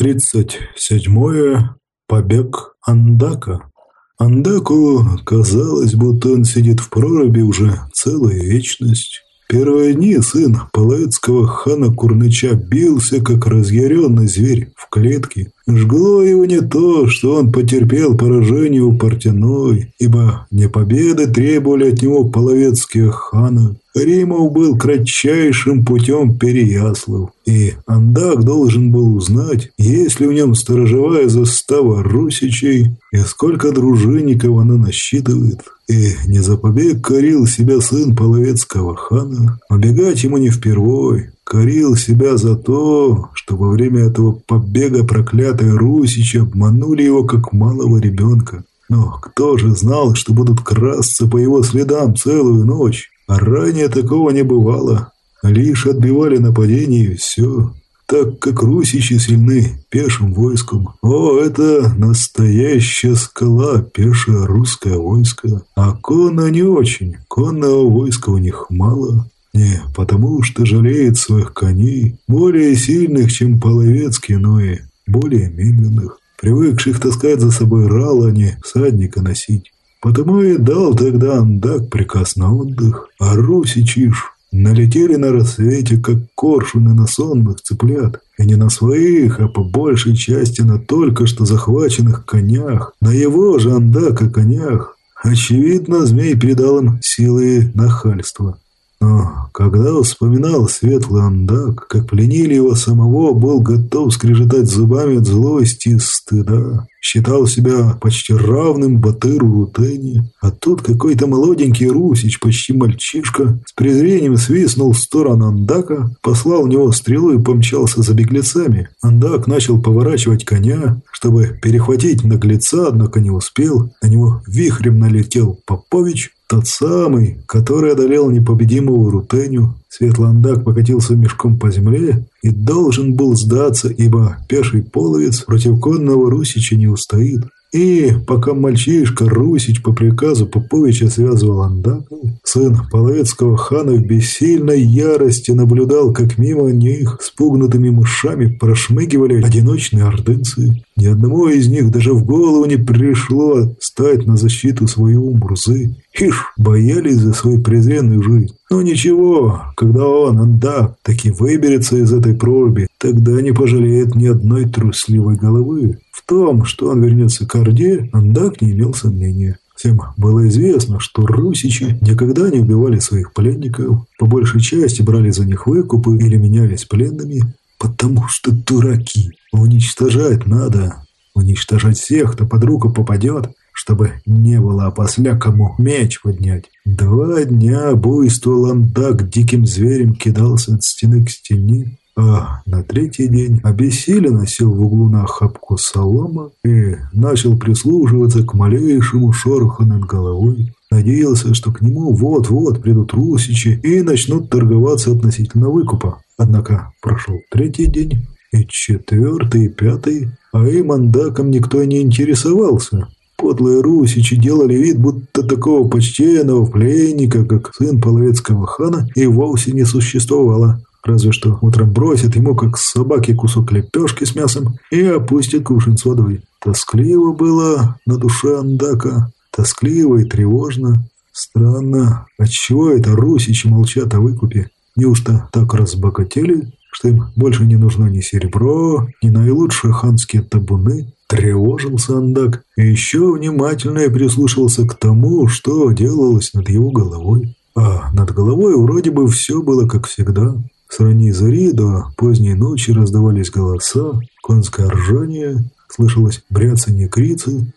Тридцать седьмое. Побег Андака. Андаку казалось, будто он сидит в проруби уже целую вечность. Первые дни сын полоцкого хана Курныча бился, как разъяренный зверь, в клетке. Жгло его не то, что он потерпел поражение у Портяной, ибо не победы требовали от него половецкие ханы. Римов был кратчайшим путем Переяслав, и Андак должен был узнать, есть ли в нем сторожевая застава русичей и сколько дружинников она насчитывает. И не за побег корил себя сын половецкого хана, убегать ему не впервой, корил себя за то, что во время этого побега проклятые русичи обманули его как малого ребенка. Но кто же знал, что будут красться по его следам целую ночь? Ранее такого не бывало. Лишь отбивали нападение и все. Так как русичи сильны пешим войском. О, это настоящая скала, пешее русское войско. А конно не очень. Конного войска у них мало. Не потому, что жалеет своих коней, более сильных, чем половецкие, но и более медленных, привыкших таскать за собой рал, не всадника носить. Потому и дал тогда Андак приказ на отдых, а Русичиш налетели на рассвете, как коршуны на сонных цыплят, и не на своих, а по большей части на только что захваченных конях, на его же Андака конях. Очевидно, змей передал им силы нахальства. Но когда вспоминал светлый андак, как пленили его самого, был готов скрежетать зубами от злости и стыда. Считал себя почти равным Батыру Рутене. А тут какой-то молоденький русич, почти мальчишка, с презрением свистнул в сторону Андака, послал в него стрелу и помчался за беглецами. Андак начал поворачивать коня, чтобы перехватить наглеца, однако не успел. На него вихрем налетел Попович, тот самый, который одолел непобедимого Рутеню, Светландак покатился мешком по земле и должен был сдаться, ибо пеший половец против конного Русича не устоит. И пока мальчишка Русич по приказу Поповича связывал Андака, сын половецкого хана в бессильной ярости наблюдал, как мимо них с пугнутыми мышами прошмыгивали одиночные ордынцы. Ни одному из них даже в голову не пришло стать на защиту своего Мурзы. Ишь, боялись за свою презренную жизнь. Но ничего, когда он, Андак, таки выберется из этой проруби, тогда не пожалеет ни одной трусливой головы. Том, что он вернется к Орде, Андак не имел сомнения. Всем было известно, что русичи никогда не убивали своих пленников, по большей части брали за них выкупы или менялись пленными, потому что дураки. Уничтожать надо. Уничтожать всех, кто под руку попадет, чтобы не было опосля кому меч поднять. Два дня буйствовал он так, диким зверем кидался от стены к стене, а третий день обессиленно сел в углу на охапку солома и начал прислушиваться к малейшему шороху над головой. Надеялся, что к нему вот-вот придут русичи и начнут торговаться относительно выкупа. Однако прошел третий день, и четвертый, и пятый, а им андаком никто не интересовался. Подлые русичи делали вид, будто такого почтенного пленника, как сын половецкого хана, и вовсе не существовало. Разве что утром бросят ему, как собаке, кусок лепешки с мясом и опустят кувшин с водой. Тоскливо было на душе Андака, тоскливо и тревожно. Странно, отчего это русичи молчат о выкупе? Неужто так разбогатели, что им больше не нужно ни серебро, ни наилучшие ханские табуны? Тревожился Андак и еще внимательнее прислушивался к тому, что делалось над его головой. А над головой вроде бы все было как всегда. С ранней зари до поздней ночи раздавались голоса, конское ржание, слышалось бряцанье крицы.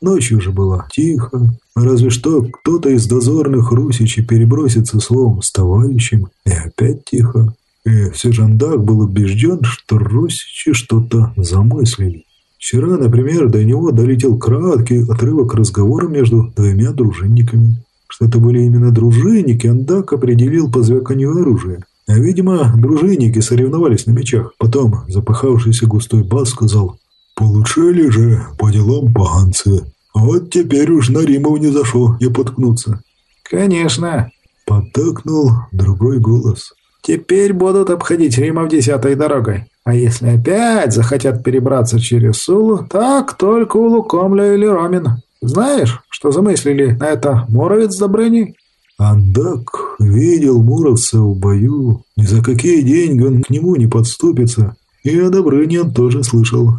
Ночью же было тихо, разве что кто-то из дозорных русичей перебросится словом с товарищем, и опять тихо. И все же Андак был убежден, что русичи что-то замыслили. Вчера, например, до него долетел краткий отрывок разговора между двумя дружинниками. Что это были именно дружинники, Андак определил по звяканью оружия. А, видимо, дружинники соревновались на мечах. Потом запахавшийся густой бас сказал «Получили же по делам поганцы. Вот теперь уж на Римов не зашел не поткнуться». «Конечно», — подтакнул другой голос. «Теперь будут обходить Римов десятой дорогой. А если опять захотят перебраться через Сулу, так только у Лукомля или Ромин. Знаешь, что замыслили на это Муровец с Добрыней?» Андак видел Муровца в бою. Ни за какие деньги он к нему не подступится. И о Добрыне тоже слышал.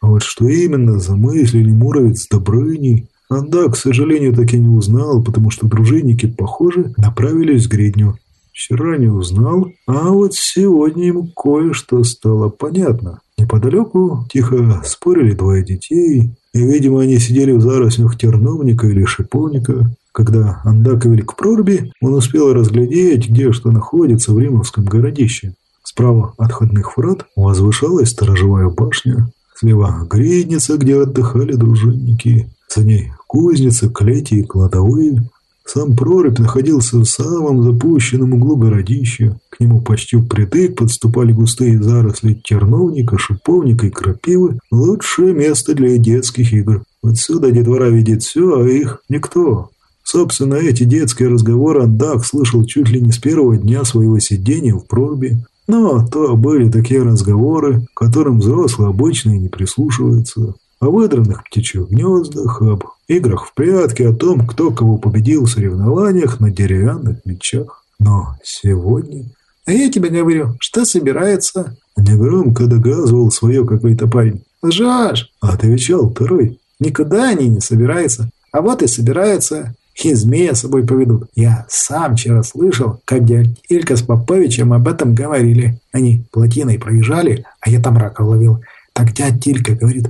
А вот что именно замыслили Муровец с Добрыней, Андак, к сожалению, так и не узнал, потому что дружинники, похоже, направились в гридню. Вчера не узнал, а вот сегодня ему кое-что стало понятно. Неподалеку тихо спорили двое детей, и, видимо, они сидели в зарослях терновника или шиповника. Когда Андак вели к проруби, он успел разглядеть, где что находится в римовском городище. Справа от входных врат возвышалась сторожевая башня, слева гридница, где отдыхали дружинники, за ней кузница, клети и кладовые. Сам прорубь находился в самом запущенном углу городища. К нему почти впритык подступали густые заросли терновника, шиповника и крапивы. Лучшее место для детских игр. Отсюда детвора видит все, а их никто. Собственно, эти детские разговоры Андак слышал чуть ли не с первого дня своего сидения в проруби. Но то были такие разговоры, которым взрослые обычно не прислушиваются о выдранных птичьих гнездах, об играх в прятки, о том, кто кого победил в соревнованиях на деревянных мечах. Но сегодня... А я тебе говорю, что собирается? Негромко доказывал свое какой-то парень. Лжешь, отвечал второй. Никуда они не собираются. А вот и собираются. И змея с собой поведут. Я сам вчера слышал, как дядь Илька с Поповичем об этом говорили. Они плотиной проезжали, а я там рака ловил. Так дядь Илька говорит,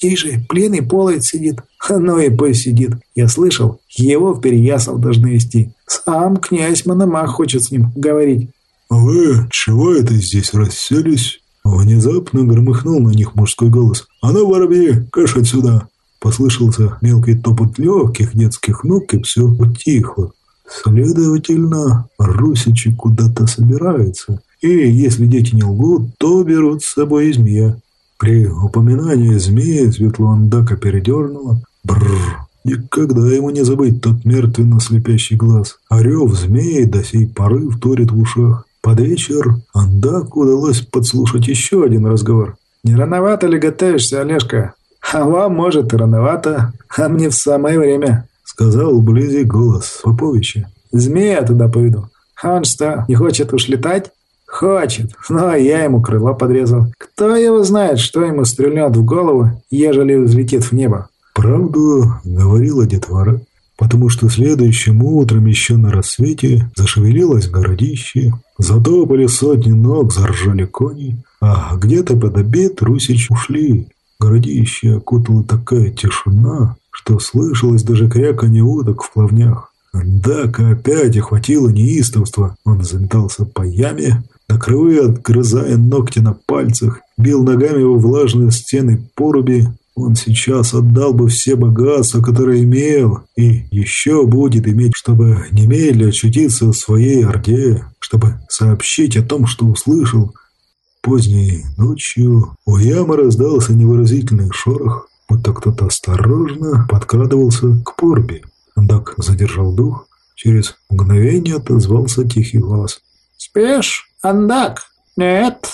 Здесь же пленный полоид сидит. Ну и пусть сидит. Я слышал, его в Переясов должны вести. Сам князь Мономах хочет с ним говорить. «Вы чего это здесь расселись?» Внезапно громыхнул на них мужской голос. «А ну, воробьи, кэш отсюда!» Послышался мелкий топот легких детских ног, и все утихло. Следовательно, русичи куда-то собираются. И если дети не лгут, то берут с собой змея. При упоминании змеи Светлуандака передернуло. Бррр. Никогда ему не забыть тот мертвенно-слепящий глаз. Орев змеи до сей поры вторит в ушах. Под вечер Андаку удалось подслушать еще один разговор. «Не рановато ли готовишься, Олежка? А вам, может, рановато, а мне в самое время», — сказал вблизи голос Поповича. «Змея туда поведу. А он что, не хочет уж летать?» Хочет, но я ему крыло подрезал. Кто его знает, что ему стрельнет в голову, ежели взлетит в небо. Правду говорила детвора, потому что следующим утром еще на рассвете зашевелилось городище, затопали сотни ног, заржали кони, а где-то под обед русич ушли. Городище окутала такая тишина, что слышалось даже кряканье уток в плавнях. Дака опять охватило неистовство. Он заметался по яме, на краю, отгрызая ногти на пальцах, бил ногами во влажные стены поруби. Он сейчас отдал бы все богатства, которые имел, и еще будет иметь, чтобы немедля очутиться в своей орде, чтобы сообщить о том, что услышал. Поздней ночью у ямы раздался невыразительный шорох, будто кто-то осторожно подкрадывался к порби. Дак задержал дух. Через мгновение отозвался тихий голос. «Спишь?» «Андак, нет».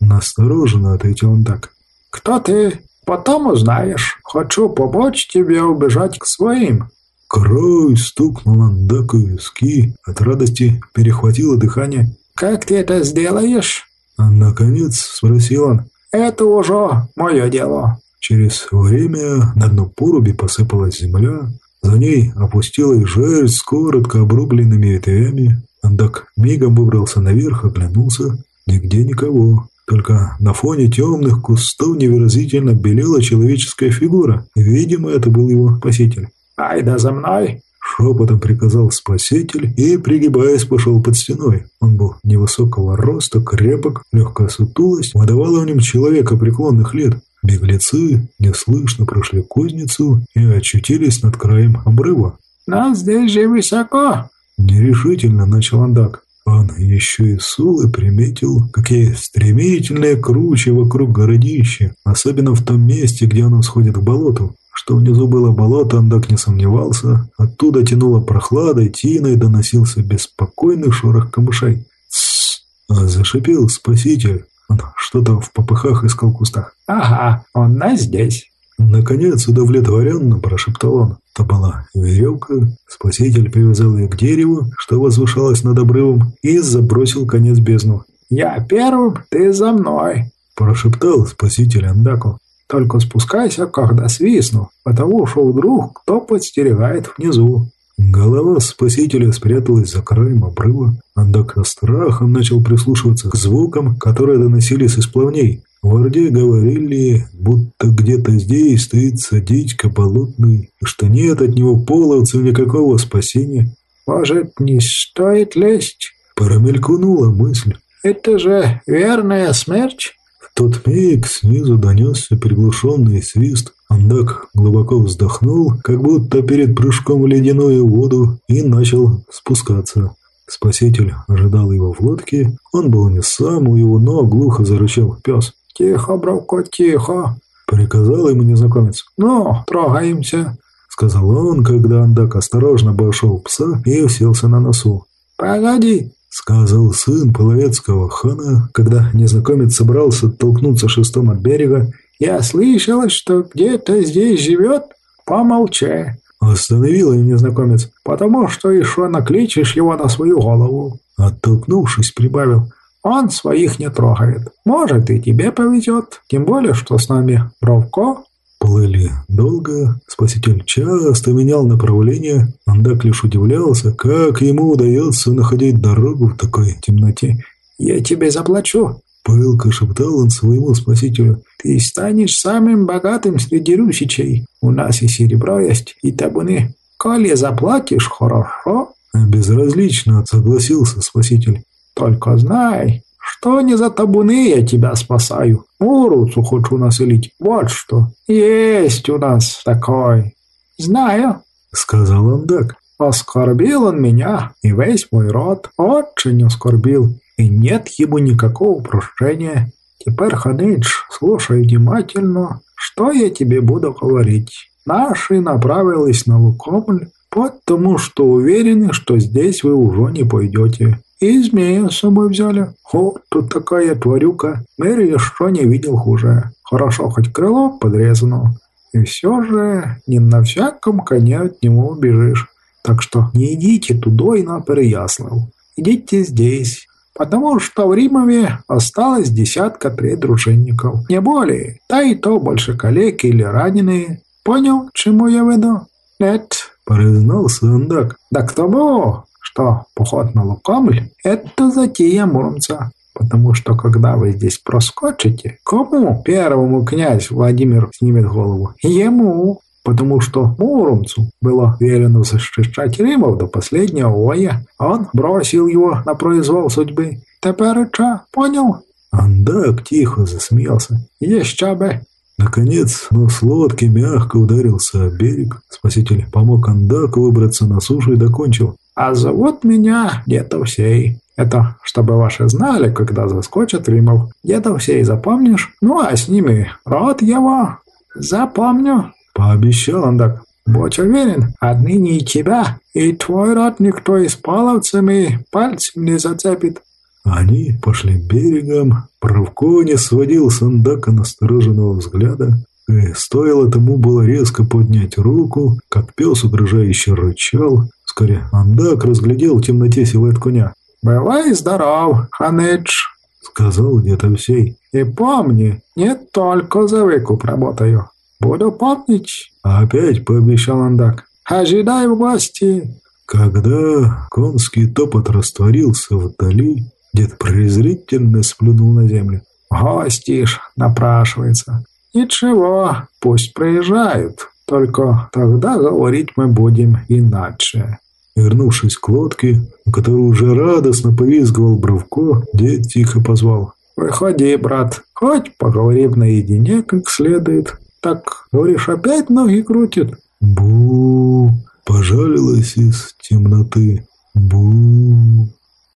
Настороженно ответил он так. «Кто ты? Потом узнаешь. Хочу помочь тебе убежать к своим». Кровь стукнул Андаку виски. От радости перехватило дыхание. «Как ты это сделаешь?» А наконец спросил он. «Это уже мое дело». Через время на дно поруби посыпалась земля. За ней опустилась жерсть с коротко обрубленными ветвями. Андак мигом выбрался наверх, оглянулся. Нигде никого. Только на фоне темных кустов невыразительно белела человеческая фигура. Видимо, это был его спаситель. «Ай да за мной!» Шепотом приказал спаситель и, пригибаясь, пошел под стеной. Он был невысокого роста, крепок, легкая сутулость выдавала в нем человека преклонных лет. Беглецы неслышно прошли кузницу и очутились над краем обрыва. «Но здесь же высоко!» Нерешительно начал Андак. Он еще и Сулы приметил, какие стремительные кручи вокруг городища, особенно в том месте, где оно сходит к болоту. Что внизу было болото, Андак не сомневался. Оттуда тянуло прохладой, тиной доносился беспокойный шорох камышей. «Тссс!» – зашипел спаситель. Он что-то в попыхах искал в кустах. «Ага, он на здесь». Наконец, удовлетворенно прошептал он. Это была веревка. Спаситель привязал ее к дереву, что возвышалось над обрывом, и забросил конец бездну. «Я первым, ты за мной», – прошептал спаситель Андаку. «Только спускайся, когда свистну, потому что вдруг кто подстерегает внизу». Голова спасителя спряталась за краем обрыва. Андак страхом начал прислушиваться к звукам, которые доносились из плавней. В Орде говорили, будто где-то здесь стоит садичка болотный, и что нет от него половцев никакого спасения. «Может, не стоит лезть?» Промелькнула мысль. «Это же верная смерть?» Тот миг снизу донесся приглушенный свист. Андак глубоко вздохнул, как будто перед прыжком в ледяную воду, и начал спускаться. Спаситель ожидал его в лодке. Он был не сам, у его ног глухо зарычал пес. «Тихо, бравко, тихо!» — приказал ему незнакомец. «Ну, трогаемся!» — сказал он, когда Андак осторожно обошел пса и уселся на носу. «Погоди!» — сказал сын половецкого хана, когда незнакомец собрался толкнуться шестом от берега. «Я слышал, что где-то здесь живет. Помолчи!» Остановил ее незнакомец. «Потому что еще накличешь его на свою голову!» Оттолкнувшись, прибавил. Он своих не трогает. Может, и тебе повезет. Тем более, что с нами Бровко. Плыли долго. Спаситель часто менял направление. Андак лишь удивлялся, как ему удается находить дорогу в такой темноте. «Я тебе заплачу», — пылко шептал он своему спасителю. «Ты станешь самым богатым среди русичей. У нас и серебро есть, и табуны. Коли заплатишь, хорошо?» Безразлично согласился спаситель. Только знай, что не за табуны я тебя спасаю. Уруцу хочу населить. Вот что. Есть у нас такой. Знаю, сказал Андак. Оскорбил он меня и весь мой род. Очень оскорбил. И нет ему никакого прощения. Теперь, Ханыч, слушай внимательно, что я тебе буду говорить. Наши направились на Лукомль, потому что уверены, что здесь вы уже не пойдете. И змея с собой взяли. О, тут такая тварюка. Мэри еще не видел хуже. Хорошо, хоть крыло подрезано. И все же не на всяком коне от него убежишь. Так что не идите туда и на Переяслав. Идите здесь. Потому что в Римове осталось десятка три дружинников. Не более. Да и то больше коллеги или раненые. Понял, чему я веду? Нет. Признался Андак. Да к тому, что поход на Лукомль – это затея Муромца. Потому что когда вы здесь проскочите, кому первому князь Владимир снимет голову? Ему. Потому что Муромцу было велено защищать Римов до последнего воя. Он бросил его на произвол судьбы. Теперь что, понял? Андак тихо засмеялся. Еще бы. Наконец, нос лодки мягко ударился о берег. Спаситель помог Андаку выбраться на сушу и докончил. А зовут меня Детовсей. Это чтобы ваши знали, когда заскочат Римов. Детовсей запомнишь? Ну, а с ними род его. Запомню. Пообещал он так. Будь уверен, отныне и тебя, и твой род никто из паловцами пальцем не зацепит. Они пошли берегом. Правко не сводил с Андака настороженного взгляда. И стоило тому было резко поднять руку, как пес угрожающе рычал. Вскоре Андак разглядел в темноте силуэт коня. «Бывай здоров, Ханыч!» — сказал где-то всей. «И помни, не только за выкуп работаю. Буду помнить!» Опять пообещал Андак. «Ожидай в гости!» Когда конский топот растворился вдали, дед презрительно сплюнул на землю. «Гостишь, напрашивается. Ничего, пусть проезжают, только тогда говорить мы будем иначе». Вернувшись к лодке, у которой уже радостно повизгивал Бровко, дед тихо позвал. «Выходи, брат, хоть поговорим наедине как следует. Так, говоришь, опять ноги крутит?» «Бу!» – пожалилась из темноты. «Бу!»